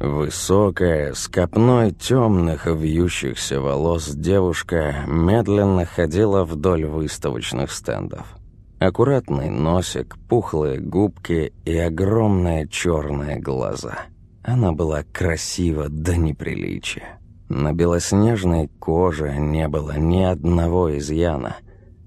Высокая, с копной темных вьющихся волос девушка медленно ходила вдоль выставочных стендов. Аккуратный носик, пухлые губки и огромные черные глаза. Она была красива до неприличия. На белоснежной коже не было ни одного изъяна.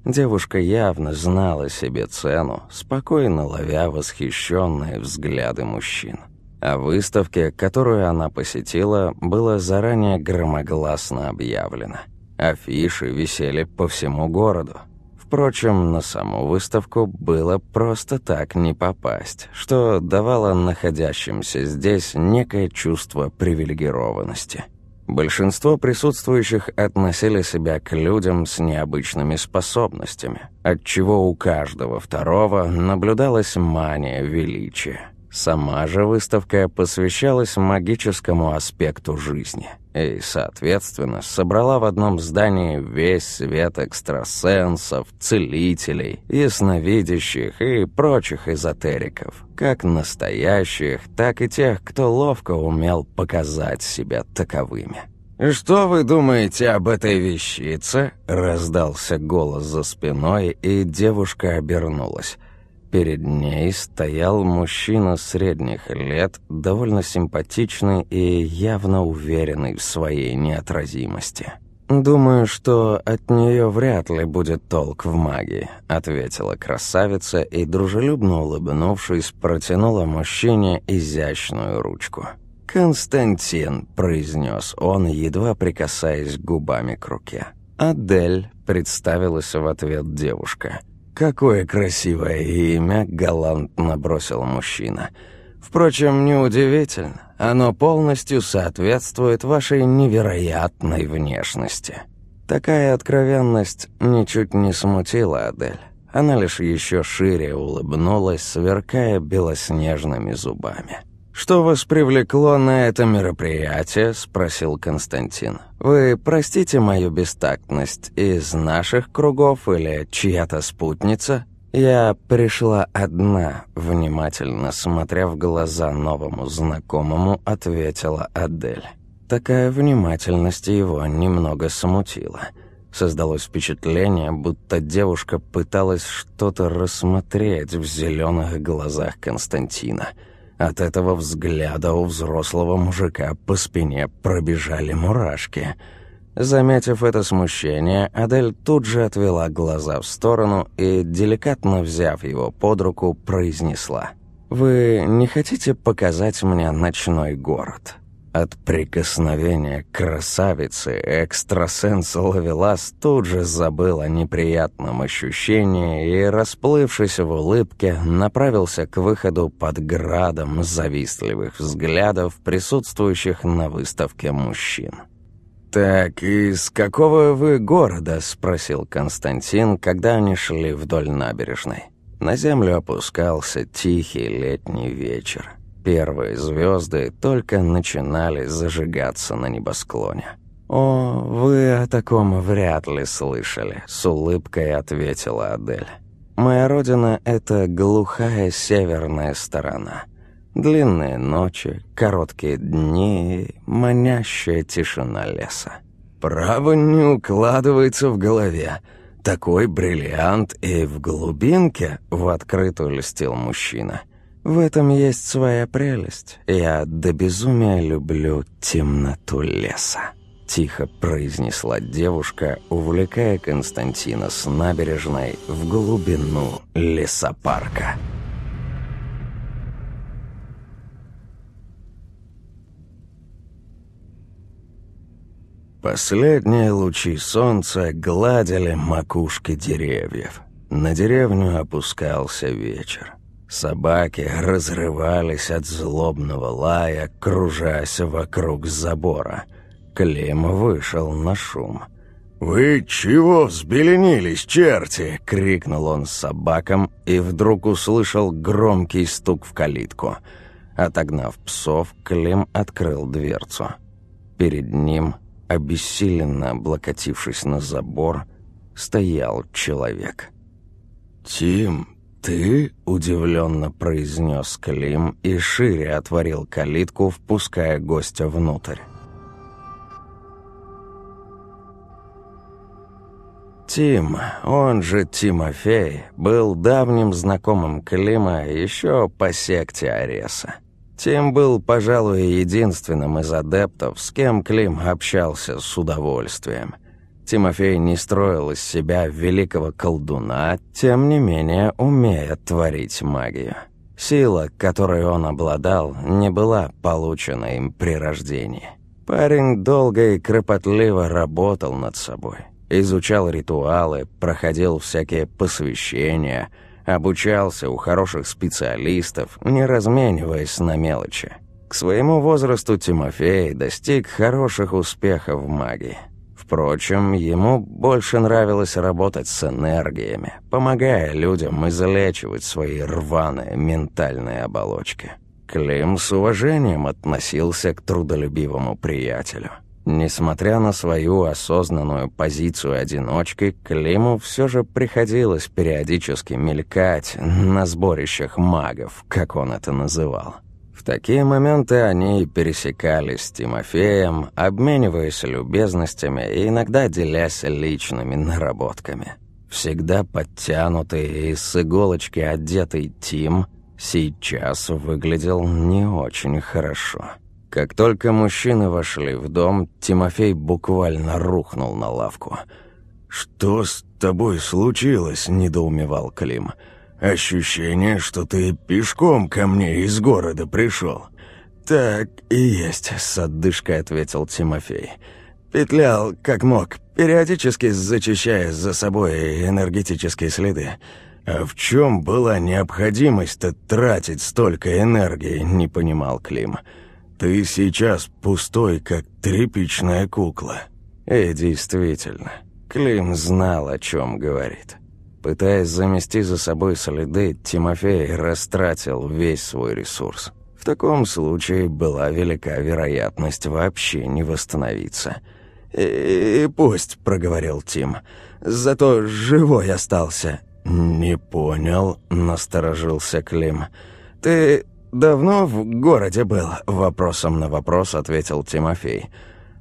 Девушка явно знала себе цену, спокойно ловя восхищенные взгляды мужчин. О выставке, которую она посетила, было заранее громогласно объявлено. Афиши висели по всему городу. Впрочем, на саму выставку было просто так не попасть, что давало находящимся здесь некое чувство привилегированности. Большинство присутствующих относили себя к людям с необычными способностями, отчего у каждого второго наблюдалась мания величия. Сама же выставка посвящалась магическому аспекту жизни и, соответственно, собрала в одном здании весь свет экстрасенсов, целителей, ясновидящих и прочих эзотериков, как настоящих, так и тех, кто ловко умел показать себя таковыми. «Что вы думаете об этой вещице?» — раздался голос за спиной, и девушка обернулась — Перед ней стоял мужчина средних лет, довольно симпатичный и явно уверенный в своей неотразимости. «Думаю, что от нее вряд ли будет толк в магии», — ответила красавица и, дружелюбно улыбнувшись, протянула мужчине изящную ручку. «Константин», — произнес он, едва прикасаясь губами к руке. «Адель», — представилась в ответ девушка. «Какое красивое имя!» — галантно бросил мужчина. «Впрочем, неудивительно. Оно полностью соответствует вашей невероятной внешности». Такая откровенность ничуть не смутила Адель. Она лишь еще шире улыбнулась, сверкая белоснежными зубами. «Что вас привлекло на это мероприятие?» — спросил Константин. «Вы простите мою бестактность, из наших кругов или чья-то спутница?» «Я пришла одна», — внимательно смотря в глаза новому знакомому, ответила Адель. Такая внимательность его немного смутила. Создалось впечатление, будто девушка пыталась что-то рассмотреть в зеленых глазах Константина — от этого взгляда у взрослого мужика по спине пробежали мурашки. Заметив это смущение, Адель тут же отвела глаза в сторону и, деликатно взяв его под руку, произнесла. «Вы не хотите показать мне ночной город?» От прикосновения красавицы экстрасенс Лавелас тут же забыл о неприятном ощущении и, расплывшись в улыбке, направился к выходу под градом завистливых взглядов присутствующих на выставке мужчин. «Так, из какого вы города?» — спросил Константин, когда они шли вдоль набережной. На землю опускался тихий летний вечер. Первые звезды только начинали зажигаться на небосклоне. «О, вы о таком вряд ли слышали», — с улыбкой ответила Адель. «Моя родина — это глухая северная сторона. Длинные ночи, короткие дни манящая тишина леса. Право не укладывается в голове. Такой бриллиант и в глубинке в открытую льстил мужчина». В этом есть своя прелесть. Я до безумия люблю темноту леса. Тихо произнесла девушка, увлекая Константина с набережной в глубину лесопарка. Последние лучи солнца гладили макушки деревьев. На деревню опускался вечер. Собаки разрывались от злобного лая, кружась вокруг забора. Клим вышел на шум. «Вы чего взбеленились, черти?» — крикнул он собакам и вдруг услышал громкий стук в калитку. Отогнав псов, Клим открыл дверцу. Перед ним, обессиленно облокотившись на забор, стоял человек. «Тим, ты?» — удивленно произнес Клим и шире отворил калитку, впуская гостя внутрь. Тим, он же Тимофей, был давним знакомым Клима еще по секте Ареса. Тим был, пожалуй, единственным из адептов, с кем Клим общался с удовольствием. Тимофей не строил из себя великого колдуна, тем не менее умеет творить магию. Сила, которой он обладал, не была получена им при рождении. Парень долго и кропотливо работал над собой. Изучал ритуалы, проходил всякие посвящения, обучался у хороших специалистов, не размениваясь на мелочи. К своему возрасту Тимофей достиг хороших успехов в магии. Впрочем, ему больше нравилось работать с энергиями, помогая людям излечивать свои рваные ментальные оболочки. Клим с уважением относился к трудолюбивому приятелю. Несмотря на свою осознанную позицию одиночки, Климу все же приходилось периодически мелькать на сборищах магов, как он это называл. В такие моменты они пересекались с Тимофеем, обмениваясь любезностями и иногда делясь личными наработками. Всегда подтянутый и с иголочки одетый Тим сейчас выглядел не очень хорошо. Как только мужчины вошли в дом, Тимофей буквально рухнул на лавку. «Что с тобой случилось?» – недоумевал Клим. «Ощущение, что ты пешком ко мне из города пришел». «Так и есть», – с отдышкой ответил Тимофей. «Петлял, как мог, периодически зачищая за собой энергетические следы». «А в чем была необходимость-то тратить столько энергии?» – не понимал Клим. Ты сейчас пустой, как тряпичная кукла». И действительно, Клим знал, о чем говорит. Пытаясь замести за собой следы, Тимофей растратил весь свой ресурс. В таком случае была велика вероятность вообще не восстановиться. «И, и пусть», — проговорил Тим, — «зато живой остался». «Не понял», — насторожился Клим. «Ты «Давно в городе был?» — вопросом на вопрос ответил Тимофей.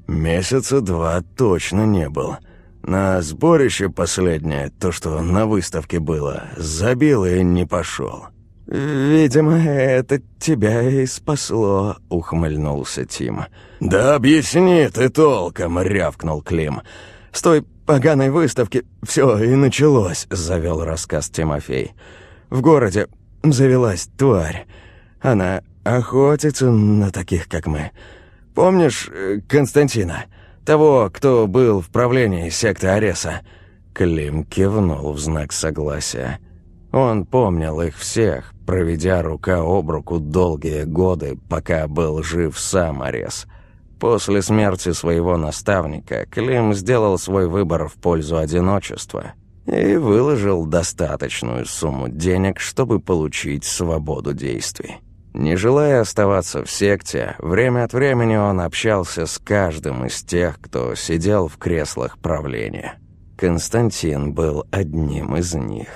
«Месяца два точно не был. На сборище последнее, то, что на выставке было, забил и не пошел». «Видимо, это тебя и спасло», — ухмыльнулся Тим. «Да объясни ты толком», — рявкнул Клим. «С той поганой выставки все и началось», — завел рассказ Тимофей. «В городе завелась тварь. Она охотится на таких, как мы. Помнишь э, Константина? Того, кто был в правлении секты Ареса?» Клим кивнул в знак согласия. Он помнил их всех, проведя рука об руку долгие годы, пока был жив сам Арес. После смерти своего наставника Клим сделал свой выбор в пользу одиночества и выложил достаточную сумму денег, чтобы получить свободу действий. Не желая оставаться в секте, время от времени он общался с каждым из тех, кто сидел в креслах правления. Константин был одним из них.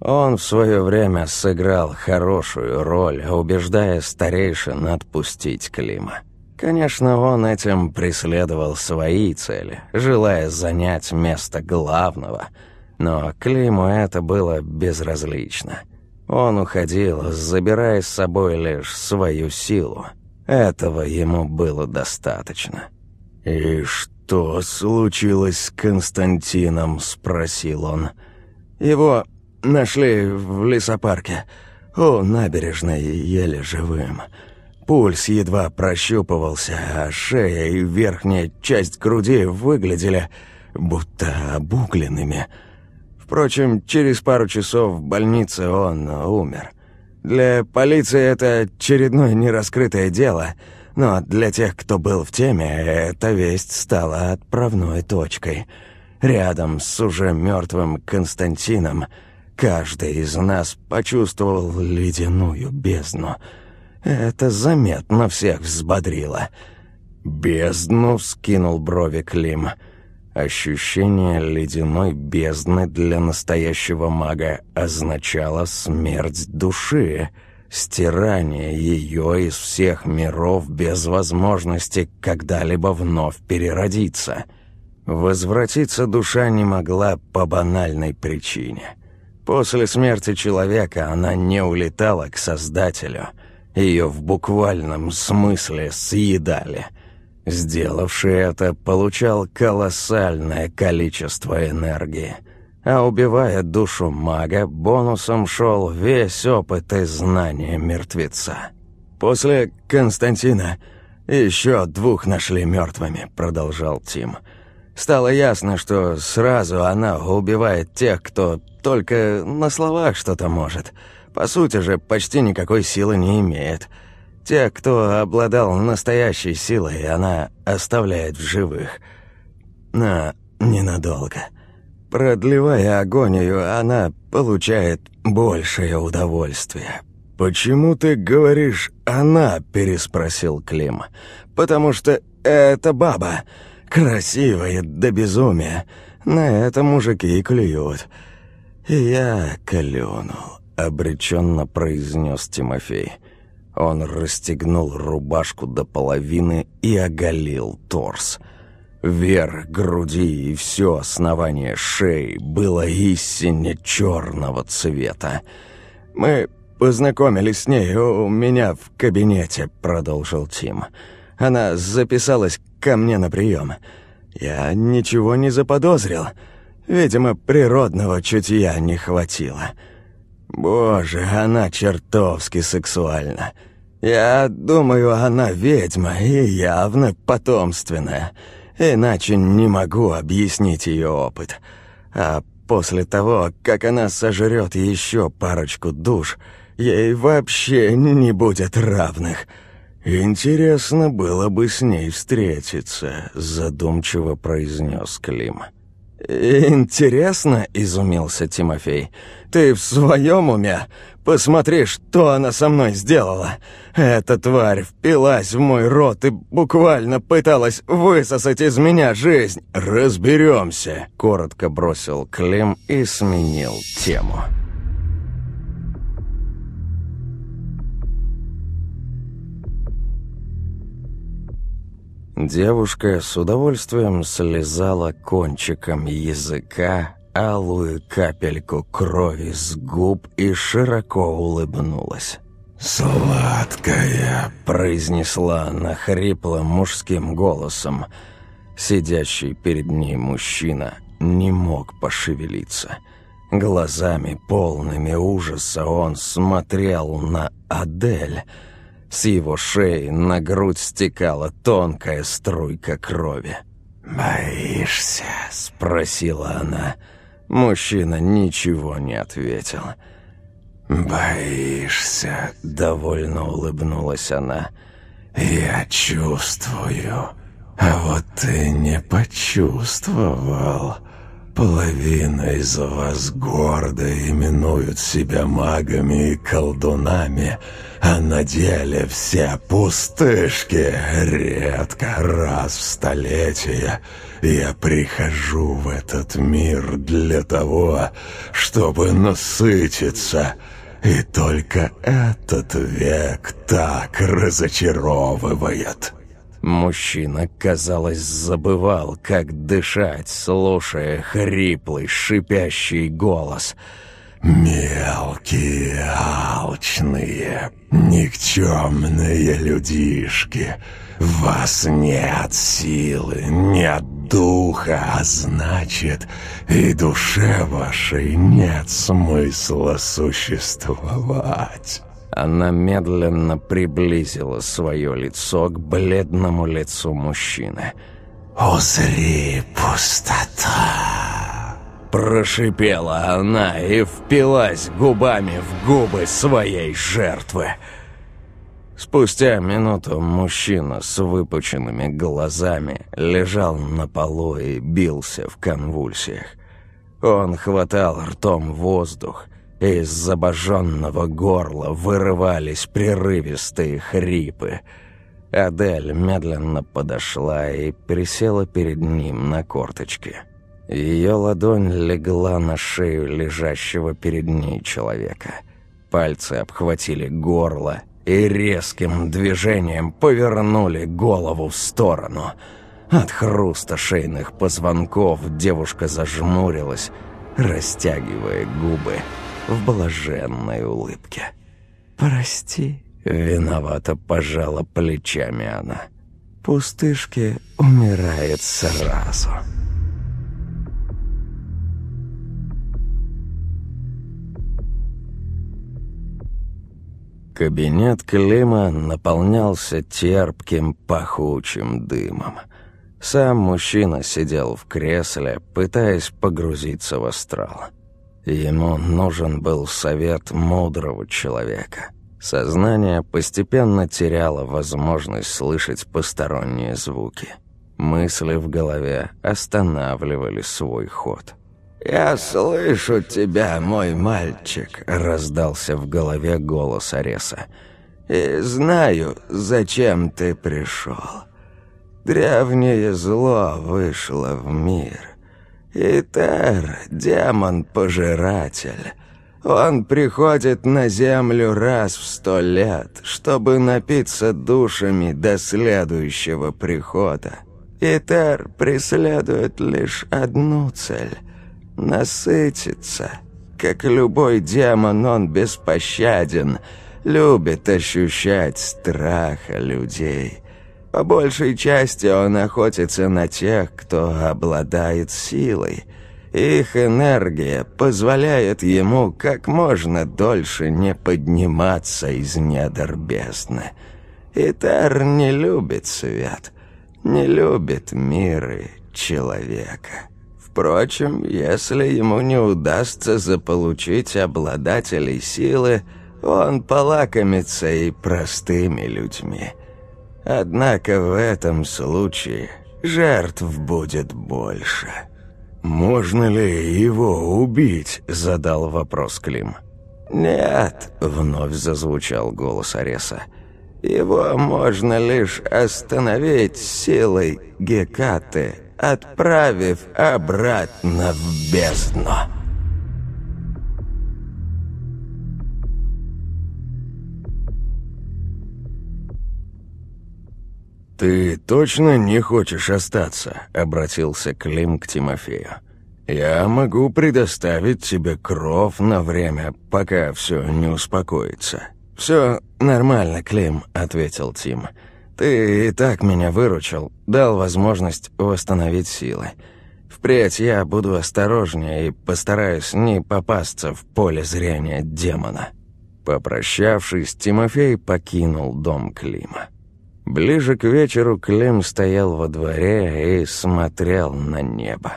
Он в свое время сыграл хорошую роль, убеждая старейшин отпустить Клима. Конечно, он этим преследовал свои цели, желая занять место главного, но Климу это было безразлично – он уходил, забирая с собой лишь свою силу. Этого ему было достаточно. «И что случилось с Константином?» – спросил он. «Его нашли в лесопарке, у набережной, еле живым. Пульс едва прощупывался, а шея и верхняя часть груди выглядели будто обугленными». Впрочем, через пару часов в больнице он умер. Для полиции это очередное нераскрытое дело, но для тех, кто был в теме, эта весть стала отправной точкой. Рядом с уже мертвым Константином каждый из нас почувствовал ледяную бездну. Это заметно всех взбодрило. «Бездну?» — вскинул брови Клим — Ощущение ледяной бездны для настоящего мага означало смерть души, стирание ее из всех миров без возможности когда-либо вновь переродиться. Возвратиться душа не могла по банальной причине. После смерти человека она не улетала к Создателю. Ее в буквальном смысле съедали – Сделавший это получал колоссальное количество энергии. А убивая душу мага, бонусом шел весь опыт и знания мертвеца. «После Константина еще двух нашли мертвыми», — продолжал Тим. «Стало ясно, что сразу она убивает тех, кто только на словах что-то может. По сути же, почти никакой силы не имеет». Те, кто обладал настоящей силой, она оставляет в живых. Но ненадолго. Продлевая агонию, она получает большее удовольствие. «Почему ты говоришь «она»?» – переспросил Клим. «Потому что это баба. Красивая до безумия. На это мужики и клюют». Я клюнул, обреченно произнес Тимофей. Он расстегнул рубашку до половины и оголил торс. Вверх груди и все основание шеи было истинно черного цвета. «Мы познакомились с ней у меня в кабинете», — продолжил Тим. «Она записалась ко мне на прием. Я ничего не заподозрил. Видимо, природного чутья не хватило». Боже, она чертовски сексуальна. Я думаю, она ведьма и явно потомственная. Иначе не могу объяснить ее опыт. А после того, как она сожрет еще парочку душ, ей вообще не будет равных. Интересно было бы с ней встретиться, задумчиво произнес Клим. «Интересно?» — изумился Тимофей. «Ты в своем уме? Посмотри, что она со мной сделала. Эта тварь впилась в мой рот и буквально пыталась высосать из меня жизнь. Разберемся!» — коротко бросил Клим и сменил тему. Девушка с удовольствием слезала кончиком языка алую капельку крови с губ и широко улыбнулась. «Сладкая!» – произнесла она хриплым мужским голосом. Сидящий перед ней мужчина не мог пошевелиться. Глазами полными ужаса он смотрел на Адель – с его шеи на грудь стекала тонкая струйка крови. «Боишься?» — спросила она. Мужчина ничего не ответил. «Боишься?» — довольно улыбнулась она. «Я чувствую, а вот ты не почувствовал». Половина из вас гордо именуют себя магами и колдунами, а на деле все пустышки. Редко раз в столетие я прихожу в этот мир для того, чтобы насытиться, и только этот век так разочаровывает». Мужчина, казалось, забывал, как дышать, слушая хриплый, шипящий голос. «Мелкие, алчные, никчемные людишки, вас нет силы, нет духа, а значит, и душе вашей нет смысла существовать». Она медленно приблизила свое лицо к бледному лицу мужчины. «Узри пустота!» Прошипела она и впилась губами в губы своей жертвы. Спустя минуту мужчина с выпученными глазами лежал на полу и бился в конвульсиях. Он хватал ртом воздух, из обожженного горла вырывались прерывистые хрипы. Адель медленно подошла и присела перед ним на корточки. Ее ладонь легла на шею лежащего перед ней человека. Пальцы обхватили горло и резким движением повернули голову в сторону. От хруста шейных позвонков девушка зажмурилась, растягивая губы в блаженной улыбке. «Прости», — виновато пожала плечами она. «Пустышки умирает сразу». Кабинет Клима наполнялся терпким, пахучим дымом. Сам мужчина сидел в кресле, пытаясь погрузиться в астрал. Ему нужен был совет мудрого человека. Сознание постепенно теряло возможность слышать посторонние звуки. Мысли в голове останавливали свой ход. «Я слышу тебя, мой мальчик», — раздался в голове голос Ареса. «И знаю, зачем ты пришел. Древнее зло вышло в мир. Итер — демон-пожиратель. Он приходит на землю раз в сто лет, чтобы напиться душами до следующего прихода. Итер преследует лишь одну цель — насытиться. Как любой демон, он беспощаден, любит ощущать страха людей. По большей части он охотится на тех, кто обладает силой. Их энергия позволяет ему как можно дольше не подниматься из недр бездны. Итар не любит свет, не любит миры человека. Впрочем, если ему не удастся заполучить обладателей силы, он полакомится и простыми людьми. Однако в этом случае жертв будет больше. «Можно ли его убить?» — задал вопрос Клим. «Нет», — вновь зазвучал голос Ареса. «Его можно лишь остановить силой Гекаты отправив обратно в бездну. «Ты точно не хочешь остаться?» — обратился Клим к Тимофею. «Я могу предоставить тебе кров на время, пока все не успокоится». «Все нормально, Клим», — ответил Тим. Ты и так меня выручил, дал возможность восстановить силы. Впредь я буду осторожнее и постараюсь не попасться в поле зрения демона». Попрощавшись, Тимофей покинул дом Клима. Ближе к вечеру Клим стоял во дворе и смотрел на небо.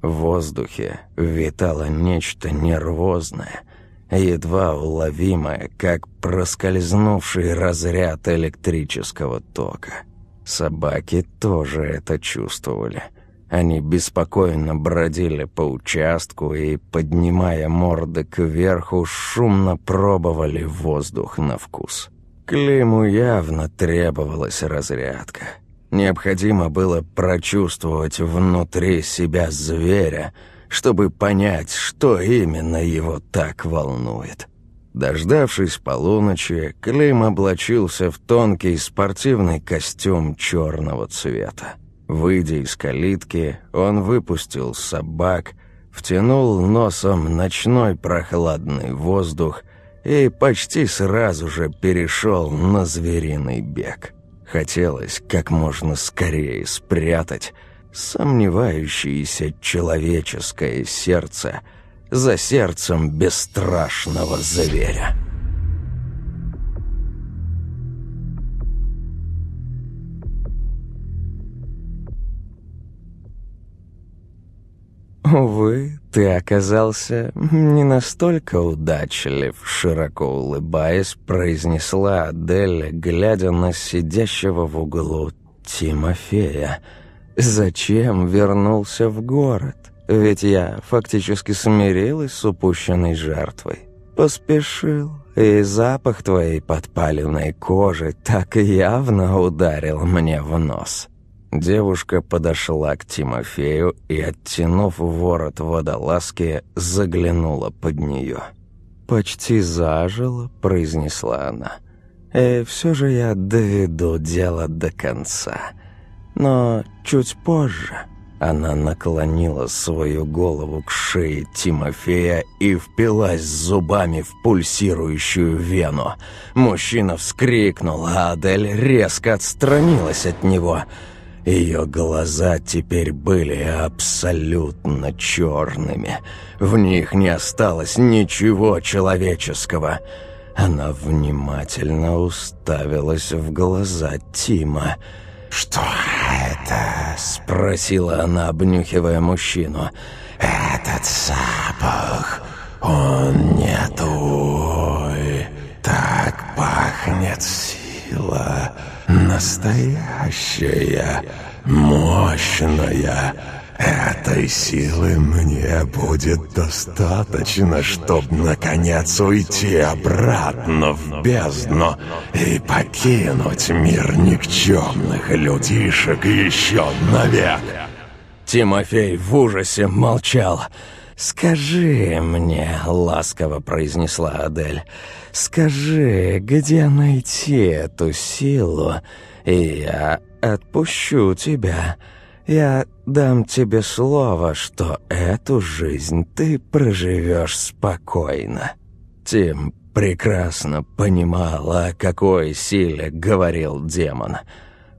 В воздухе витало нечто нервозное — едва уловимое, как проскользнувший разряд электрического тока. Собаки тоже это чувствовали. Они беспокойно бродили по участку и, поднимая морды кверху, шумно пробовали воздух на вкус. Климу явно требовалась разрядка. Необходимо было прочувствовать внутри себя зверя — чтобы понять, что именно его так волнует. Дождавшись полуночи, Клим облачился в тонкий спортивный костюм черного цвета. Выйдя из калитки, он выпустил собак, втянул носом ночной прохладный воздух и почти сразу же перешел на звериный бег. Хотелось как можно скорее спрятать сомневающееся человеческое сердце за сердцем бесстрашного зверя. «Увы, ты оказался не настолько удачлив», — широко улыбаясь, произнесла Адель, глядя на сидящего в углу Тимофея — Зачем вернулся в город? Ведь я фактически смирилась с упущенной жертвой. Поспешил, и запах твоей подпаленной кожи так явно ударил мне в нос». Девушка подошла к Тимофею и, оттянув ворот водолазки, заглянула под нее. «Почти зажила», — произнесла она. «И все же я доведу дело до конца. Но чуть позже». Она наклонила свою голову к шее Тимофея и впилась зубами в пульсирующую вену. Мужчина вскрикнул, а Адель резко отстранилась от него. Ее глаза теперь были абсолютно черными. В них не осталось ничего человеческого. Она внимательно уставилась в глаза Тима. «Что это?» — спросила она, обнюхивая мужчину. «Этот запах, он не твой. Так пахнет сила, настоящая, мощная». Этой силы мне будет достаточно, чтобы наконец уйти обратно в бездну и покинуть мир никчемных людишек еще навек. Тимофей в ужасе молчал. «Скажи мне», — ласково произнесла Адель, — «скажи, где найти эту силу, и я отпущу тебя». Я дам тебе слово, что эту жизнь ты проживешь спокойно». Тим прекрасно понимал, о какой силе говорил демон.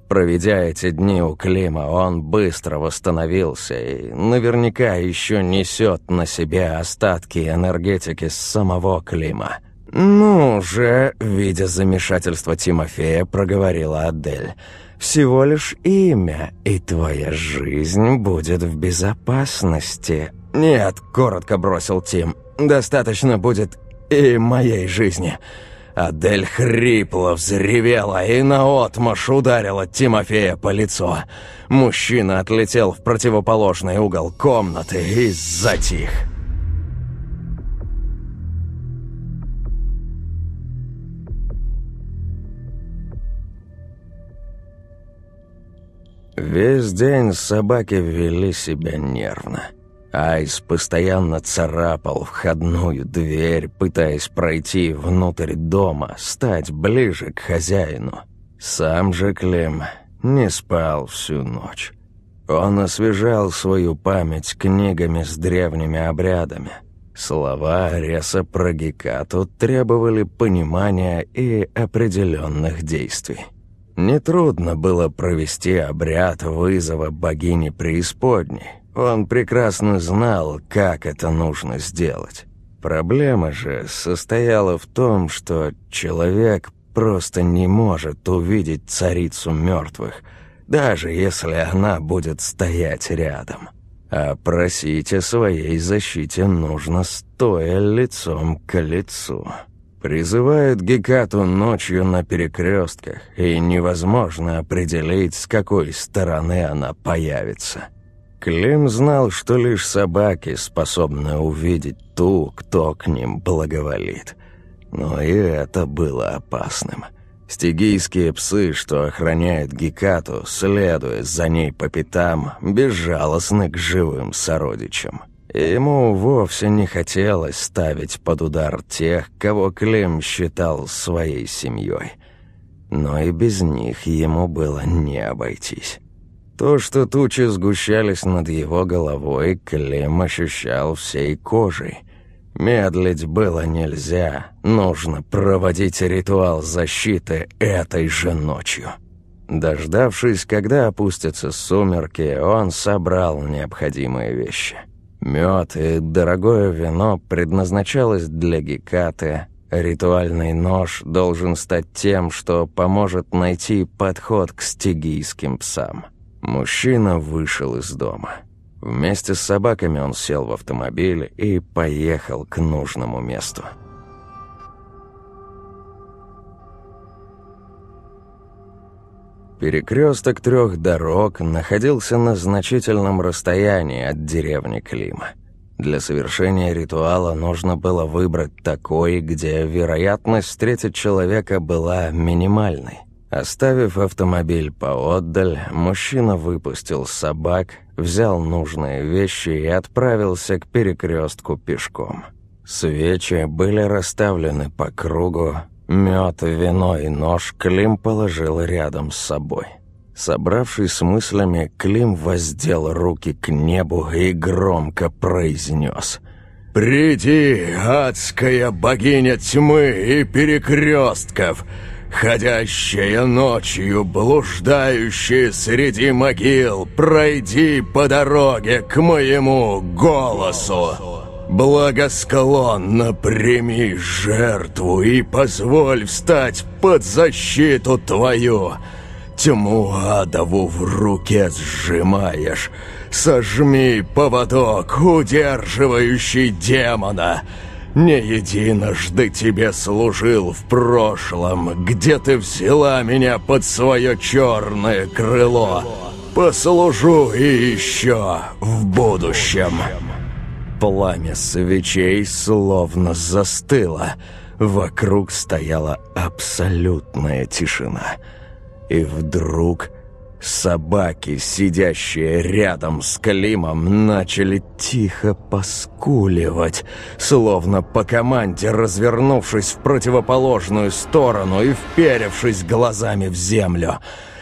Проведя эти дни у Клима, он быстро восстановился и наверняка еще несет на себе остатки энергетики самого Клима. «Ну же», — видя замешательство Тимофея, проговорила Адель, — всего лишь имя, и твоя жизнь будет в безопасности». «Нет», — коротко бросил Тим, — «достаточно будет и моей жизни». Адель хрипло взревела и наотмашь ударила Тимофея по лицу. Мужчина отлетел в противоположный угол комнаты и затих. Весь день собаки вели себя нервно. Айс постоянно царапал входную дверь, пытаясь пройти внутрь дома, стать ближе к хозяину. Сам же Клим не спал всю ночь. Он освежал свою память книгами с древними обрядами. Слова Ареса про Гекату требовали понимания и определенных действий. Нетрудно было провести обряд вызова богини преисподней. Он прекрасно знал, как это нужно сделать. Проблема же состояла в том, что человек просто не может увидеть царицу мертвых, даже если она будет стоять рядом. А просить о своей защите нужно стоя лицом к лицу. Призывают Гекату ночью на перекрестках, и невозможно определить, с какой стороны она появится. Клим знал, что лишь собаки способны увидеть ту, кто к ним благоволит. Но и это было опасным. Стигийские псы, что охраняют Гекату, следуя за ней по пятам, безжалостны к живым сородичам. Ему вовсе не хотелось ставить под удар тех, кого Клим считал своей семьей. Но и без них ему было не обойтись. То, что тучи сгущались над его головой, Клим ощущал всей кожей. Медлить было нельзя, нужно проводить ритуал защиты этой же ночью. Дождавшись, когда опустятся сумерки, он собрал необходимые вещи — Мед и дорогое вино предназначалось для Гекаты. Ритуальный нож должен стать тем, что поможет найти подход к стигийским псам. Мужчина вышел из дома. Вместе с собаками он сел в автомобиль и поехал к нужному месту. Перекресток трех дорог находился на значительном расстоянии от деревни Клима. Для совершения ритуала нужно было выбрать такой, где вероятность встретить человека была минимальной. Оставив автомобиль поотдаль, мужчина выпустил собак, взял нужные вещи и отправился к перекрестку пешком. Свечи были расставлены по кругу, мед, вино и нож Клим положил рядом с собой. Собравшись с мыслями, Клим воздел руки к небу и громко произнес «Приди, адская богиня тьмы и перекрестков!» Ходящая ночью, блуждающая среди могил, пройди по дороге к моему голосу. Благосклонно прими жертву и позволь встать под защиту твою. Тьму адову в руке сжимаешь. Сожми поводок, удерживающий демона. Не единожды тебе служил в прошлом, где ты взяла меня под свое черное крыло. Послужу и еще в будущем. Пламя свечей словно застыло. Вокруг стояла абсолютная тишина. И вдруг Собаки, сидящие рядом с Климом, начали тихо поскуливать, словно по команде развернувшись в противоположную сторону и вперевшись глазами в землю.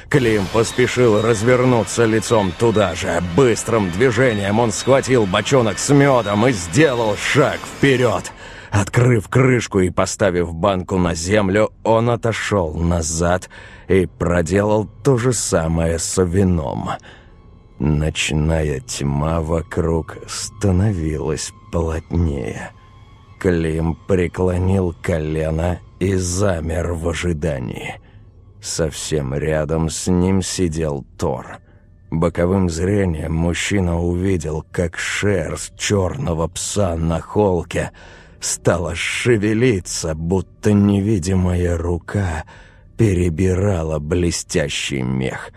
Клим поспешил развернуться лицом туда же. Быстрым движением он схватил бочонок с медом и сделал шаг вперед. Открыв крышку и поставив банку на землю, он отошел назад и проделал то же самое с вином. Ночная тьма вокруг становилась плотнее. Клим преклонил колено и замер в ожидании. Совсем рядом с ним сидел Тор. Боковым зрением мужчина увидел, как шерсть черного пса на холке стала шевелиться, будто невидимая рука — перебирала блестящий мех.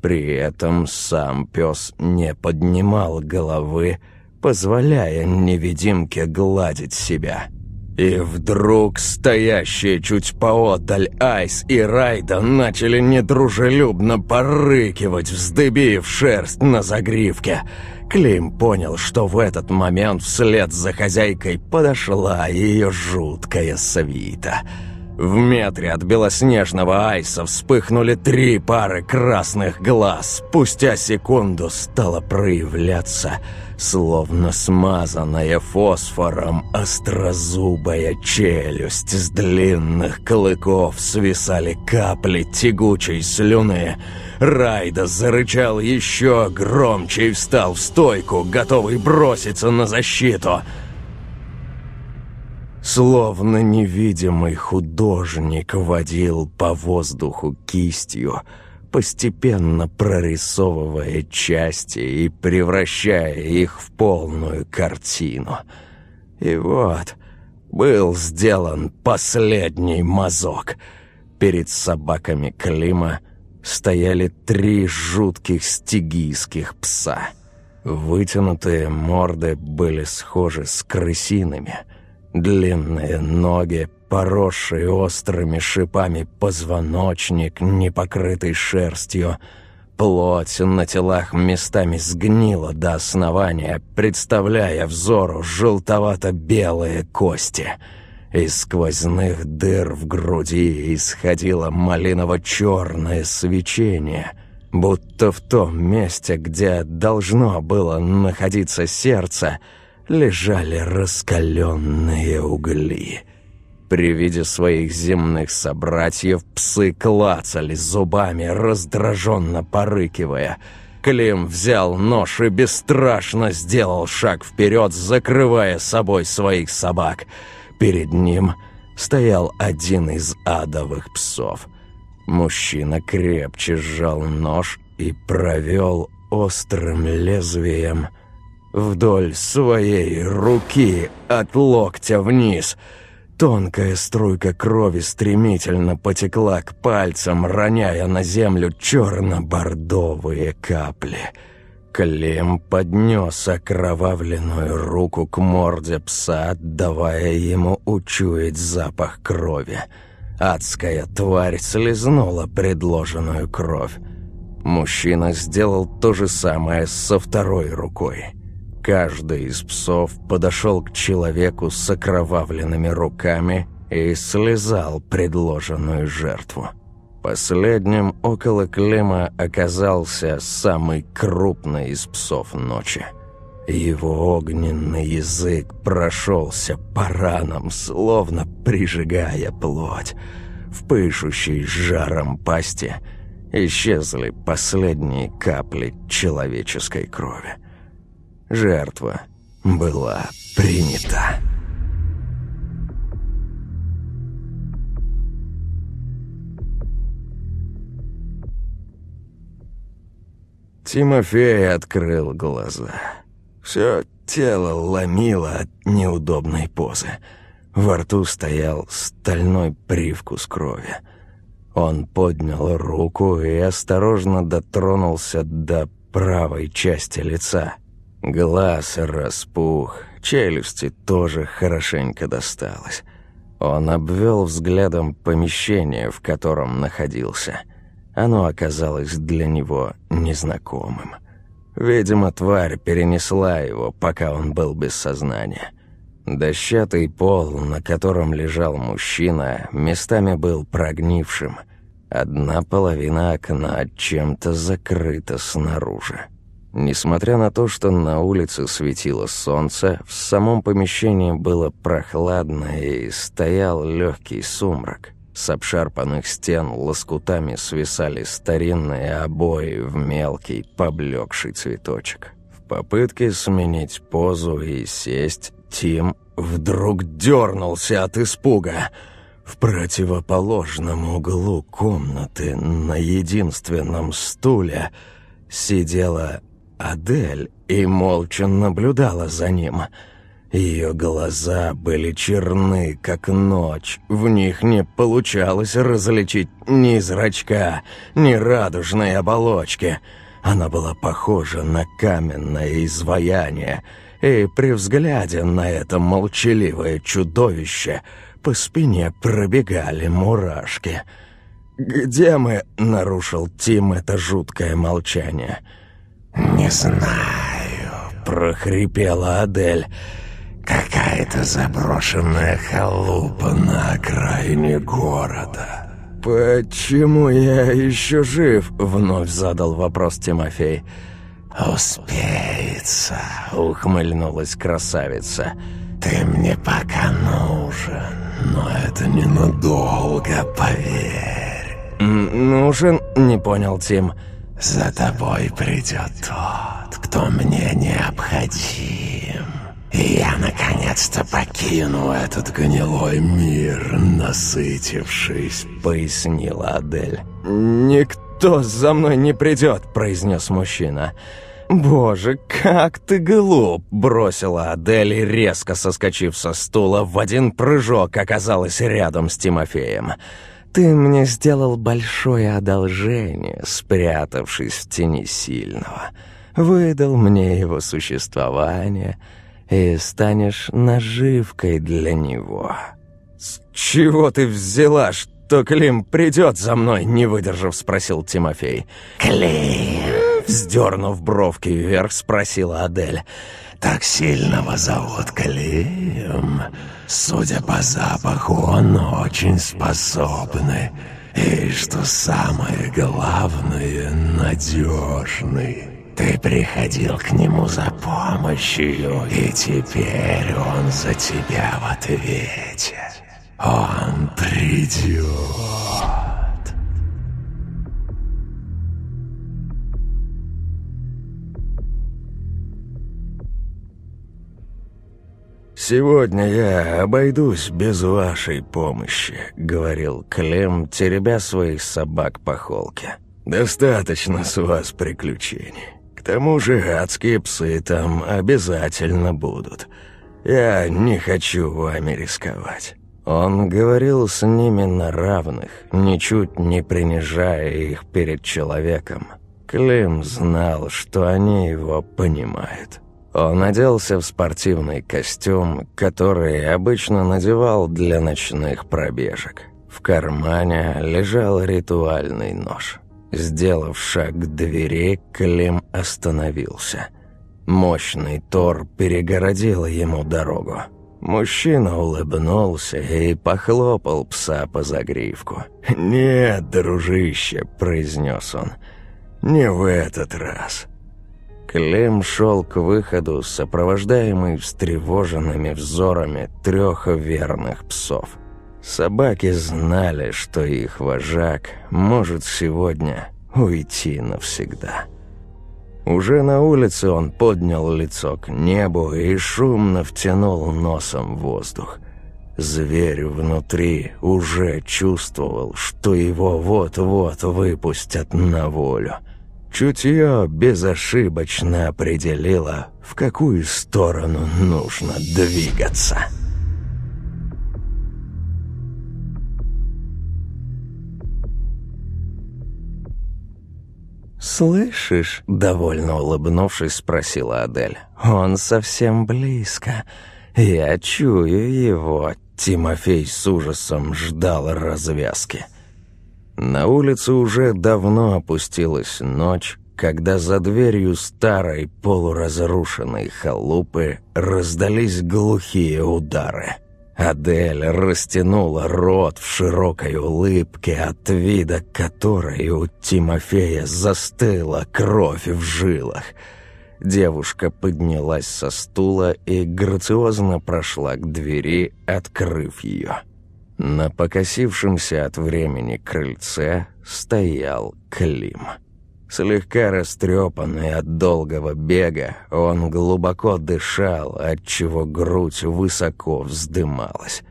При этом сам пес не поднимал головы, позволяя невидимке гладить себя. И вдруг стоящие чуть поодаль Айс и Райда начали недружелюбно порыкивать, вздыбив шерсть на загривке. Клим понял, что в этот момент вслед за хозяйкой подошла ее жуткая свита — в метре от белоснежного айса вспыхнули три пары красных глаз. Спустя секунду стало проявляться, словно смазанная фосфором острозубая челюсть. С длинных клыков свисали капли тягучей слюны. Райда зарычал еще громче и встал в стойку, готовый броситься на защиту — Словно невидимый художник водил по воздуху кистью, постепенно прорисовывая части и превращая их в полную картину. И вот был сделан последний мазок. Перед собаками Клима стояли три жутких стигийских пса. Вытянутые морды были схожи с крысиными — Длинные ноги, поросшие острыми шипами позвоночник, не покрытый шерстью. Плоть на телах местами сгнила до основания, представляя взору желтовато-белые кости. Из сквозных дыр в груди исходило малиново-черное свечение, будто в том месте, где должно было находиться сердце — лежали раскаленные угли. При виде своих земных собратьев псы клацали зубами, раздраженно порыкивая. Клим взял нож и бесстрашно сделал шаг вперед, закрывая собой своих собак. Перед ним стоял один из адовых псов. Мужчина крепче сжал нож и провел острым лезвием вдоль своей руки от локтя вниз. Тонкая струйка крови стремительно потекла к пальцам, роняя на землю черно-бордовые капли. Клим поднес окровавленную руку к морде пса, давая ему учуять запах крови. Адская тварь слезнула предложенную кровь. Мужчина сделал то же самое со второй рукой. Каждый из псов подошел к человеку с окровавленными руками и слезал предложенную жертву. Последним около Клима оказался самый крупный из псов ночи. Его огненный язык прошелся по ранам, словно прижигая плоть. В пышущей жаром пасти исчезли последние капли человеческой крови. Жертва была принята. Тимофей открыл глаза. Все тело ломило от неудобной позы. Во рту стоял стальной привкус крови. Он поднял руку и осторожно дотронулся до правой части лица. Глаз распух, челюсти тоже хорошенько досталось. Он обвел взглядом помещение, в котором находился – оно оказалось для него незнакомым. Видимо, тварь перенесла его, пока он был без сознания. Дощатый пол, на котором лежал мужчина, местами был прогнившим. Одна половина окна чем-то закрыта снаружи. Несмотря на то, что на улице светило солнце, в самом помещении было прохладно и стоял легкий сумрак. С обшарпанных стен лоскутами свисали старинные обои в мелкий, поблекший цветочек. В попытке сменить позу и сесть, Тим вдруг дернулся от испуга. В противоположном углу комнаты на единственном стуле сидела Адель и молча наблюдала за ним — ее глаза были черны, как ночь. В них не получалось различить ни зрачка, ни радужной оболочки. Она была похожа на каменное изваяние, и при взгляде на это молчаливое чудовище по спине пробегали мурашки. «Где мы?» — нарушил Тим это жуткое молчание. «Не знаю», — прохрипела Адель. Какая-то заброшенная халупа на окраине города. «Почему я еще жив?» — вновь задал вопрос Тимофей. «Успеется», — ухмыльнулась красавица. «Ты мне пока нужен, но это ненадолго, поверь». «Нужен?» — не понял Тим. «За тобой придет тот, кто мне необходим». И я наконец-то покину этот гнилой мир, насытившись», — пояснила Адель. «Никто за мной не придет», — произнес мужчина. «Боже, как ты глуп!» — бросила Адель резко соскочив со стула, в один прыжок оказалась рядом с Тимофеем. «Ты мне сделал большое одолжение, спрятавшись в тени сильного. Выдал мне его существование» и станешь наживкой для него». «С чего ты взяла, что Клим придет за мной?» — не выдержав, спросил Тимофей. «Клим!» — вздернув бровки вверх, спросила Адель. «Так сильного зовут Клим. Судя по запаху, он очень способный. И, что самое главное, надежный». Ты приходил к нему за помощью, и теперь он за тебя в ответе. Он придет. «Сегодня я обойдусь без вашей помощи», — говорил Клем, теребя своих собак по холке. «Достаточно с вас приключений. К тому же адские псы там обязательно будут. Я не хочу вами рисковать». Он говорил с ними на равных, ничуть не принижая их перед человеком. Клим знал, что они его понимают. Он оделся в спортивный костюм, который обычно надевал для ночных пробежек. В кармане лежал ритуальный нож. Сделав шаг к двери, Клим остановился. Мощный Тор перегородил ему дорогу. Мужчина улыбнулся и похлопал пса по загривку. «Нет, дружище», — произнес он, — «не в этот раз». Клим шел к выходу, сопровождаемый встревоженными взорами трех верных псов. Собаки знали, что их вожак может сегодня уйти навсегда. Уже на улице он поднял лицо к небу и шумно втянул носом воздух. Зверь внутри уже чувствовал, что его вот-вот выпустят на волю. Чутье безошибочно определило, в какую сторону нужно двигаться. «Слышишь?» — довольно улыбнувшись, спросила Адель. «Он совсем близко. Я чую его». Тимофей с ужасом ждал развязки. На улице уже давно опустилась ночь, когда за дверью старой полуразрушенной халупы раздались глухие удары. Адель растянула рот в широкой улыбке, от вида которой у Тимофея застыла кровь в жилах. Девушка поднялась со стула и грациозно прошла к двери, открыв ее. На покосившемся от времени крыльце стоял Клим. Слегка растрепанный от долгого бега, он глубоко дышал, отчего грудь высоко вздымалась.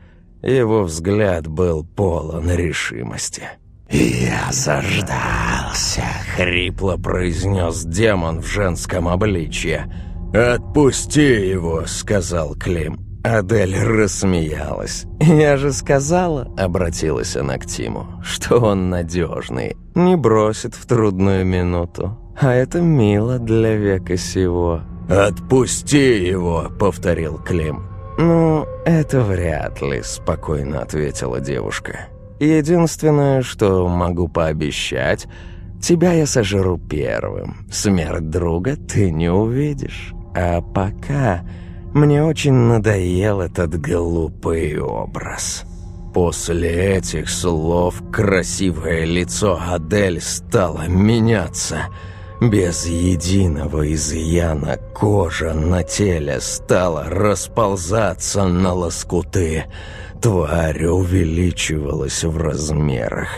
Его взгляд был полон решимости. «Я заждался», — хрипло произнес демон в женском обличье. «Отпусти его», — сказал Клим. Адель рассмеялась. «Я же сказала», — обратилась она к Тиму, «что он надежный, не бросит в трудную минуту. А это мило для века сего». «Отпусти его», — повторил Клим. «Ну, это вряд ли», — спокойно ответила девушка. «Единственное, что могу пообещать, тебя я сожру первым. Смерть друга ты не увидишь. А пока...» Мне очень надоел этот глупый образ. После этих слов красивое лицо Адель стало меняться. Без единого изъяна кожа на теле стала расползаться на лоскуты. Тварь увеличивалась в размерах.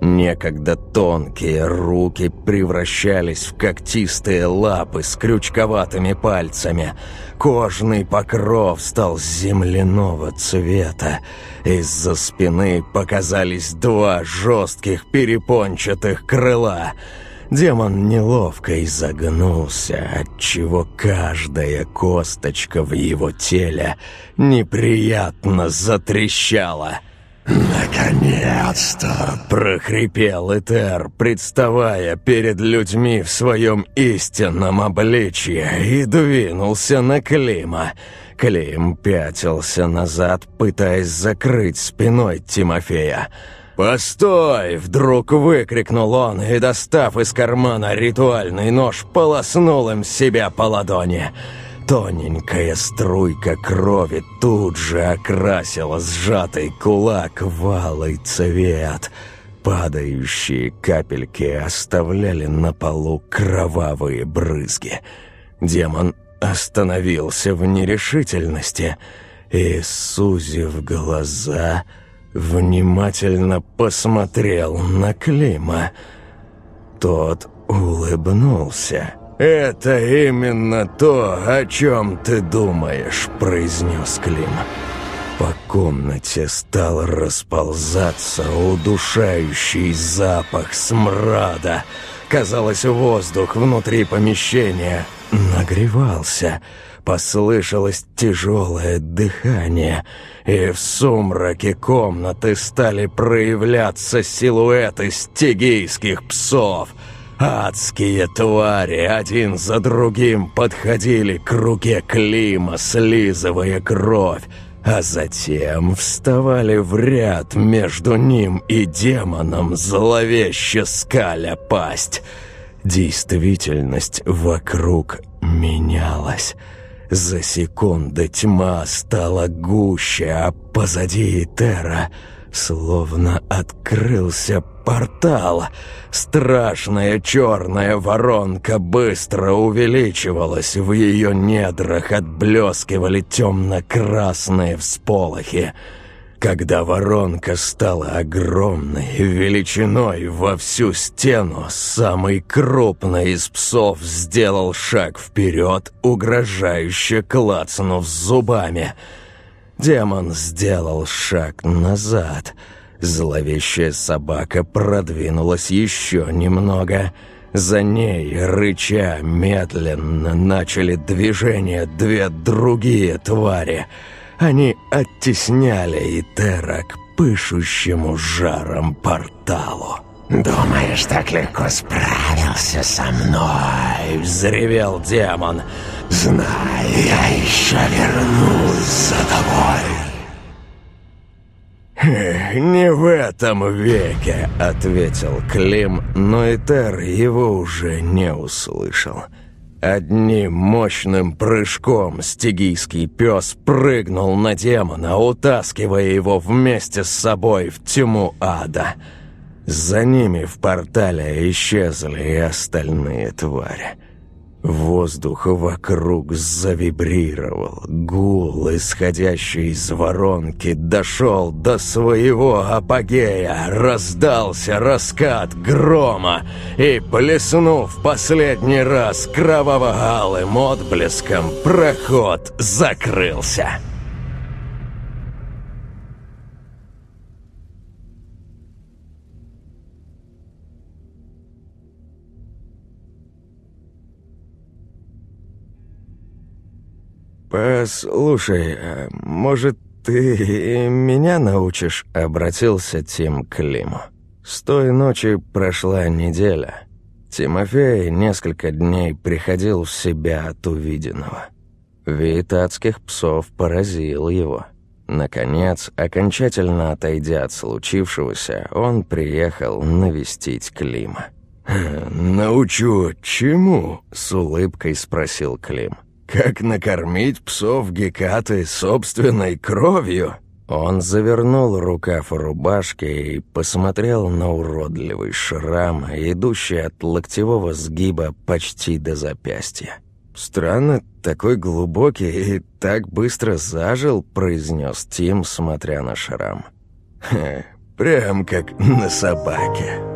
Некогда тонкие руки превращались в когтистые лапы с крючковатыми пальцами. Кожный покров стал земляного цвета. Из-за спины показались два жестких перепончатых крыла. Демон неловко изогнулся, отчего каждая косточка в его теле неприятно затрещала — «Наконец-то!» — прохрипел Этер, представая перед людьми в своем истинном обличье, и двинулся на Клима. Клим пятился назад, пытаясь закрыть спиной Тимофея. «Постой!» — вдруг выкрикнул он и, достав из кармана ритуальный нож, полоснул им себя по ладони. Тоненькая струйка крови тут же окрасила сжатый кулак в алый цвет. Падающие капельки оставляли на полу кровавые брызги. Демон остановился в нерешительности и, сузив глаза, внимательно посмотрел на Клима. Тот улыбнулся. «Это именно то, о чем ты думаешь», — произнес Клим. По комнате стал расползаться удушающий запах смрада. Казалось, воздух внутри помещения нагревался. Послышалось тяжелое дыхание, и в сумраке комнаты стали проявляться силуэты стигийских псов — Адские твари один за другим подходили к руке Клима, слизывая кровь, а затем вставали в ряд между ним и демоном, зловеще скаля пасть. Действительность вокруг менялась. За секунды тьма стала гуще, а позади Этера словно открылся портал. Страшная черная воронка быстро увеличивалась, в ее недрах отблескивали темно-красные всполохи. Когда воронка стала огромной, величиной во всю стену, самый крупный из псов сделал шаг вперед, угрожающе клацнув зубами. Демон сделал шаг назад. Зловещая собака продвинулась еще немного. За ней, рыча, медленно начали движение две другие твари — они оттесняли Итера к пышущему жаром порталу. «Думаешь, так легко справился со мной?» — взревел демон. «Знай, я еще вернусь за тобой!» «Не в этом веке», — ответил Клим, но Итер его уже не услышал. Одним мощным прыжком стигийский пес прыгнул на демона, утаскивая его вместе с собой в тьму ада. За ними в портале исчезли и остальные твари. Воздух вокруг завибрировал. Гул, исходящий из воронки, дошел до своего апогея. Раздался раскат грома, и, плеснув последний раз кроваво-алым отблеском, проход закрылся. «Послушай, а может, ты меня научишь?» — обратился Тим к Климу. С той ночи прошла неделя. Тимофей несколько дней приходил в себя от увиденного. Вид адских псов поразил его. Наконец, окончательно отойдя от случившегося, он приехал навестить Клима. «Научу чему?» — с улыбкой спросил Клим. Как накормить псов Гекаты собственной кровью? Он завернул рукав рубашки и посмотрел на уродливый шрам, идущий от локтевого сгиба почти до запястья. «Странно, такой глубокий и так быстро зажил», — произнес Тим, смотря на шрам. «Хе, прям как на собаке»,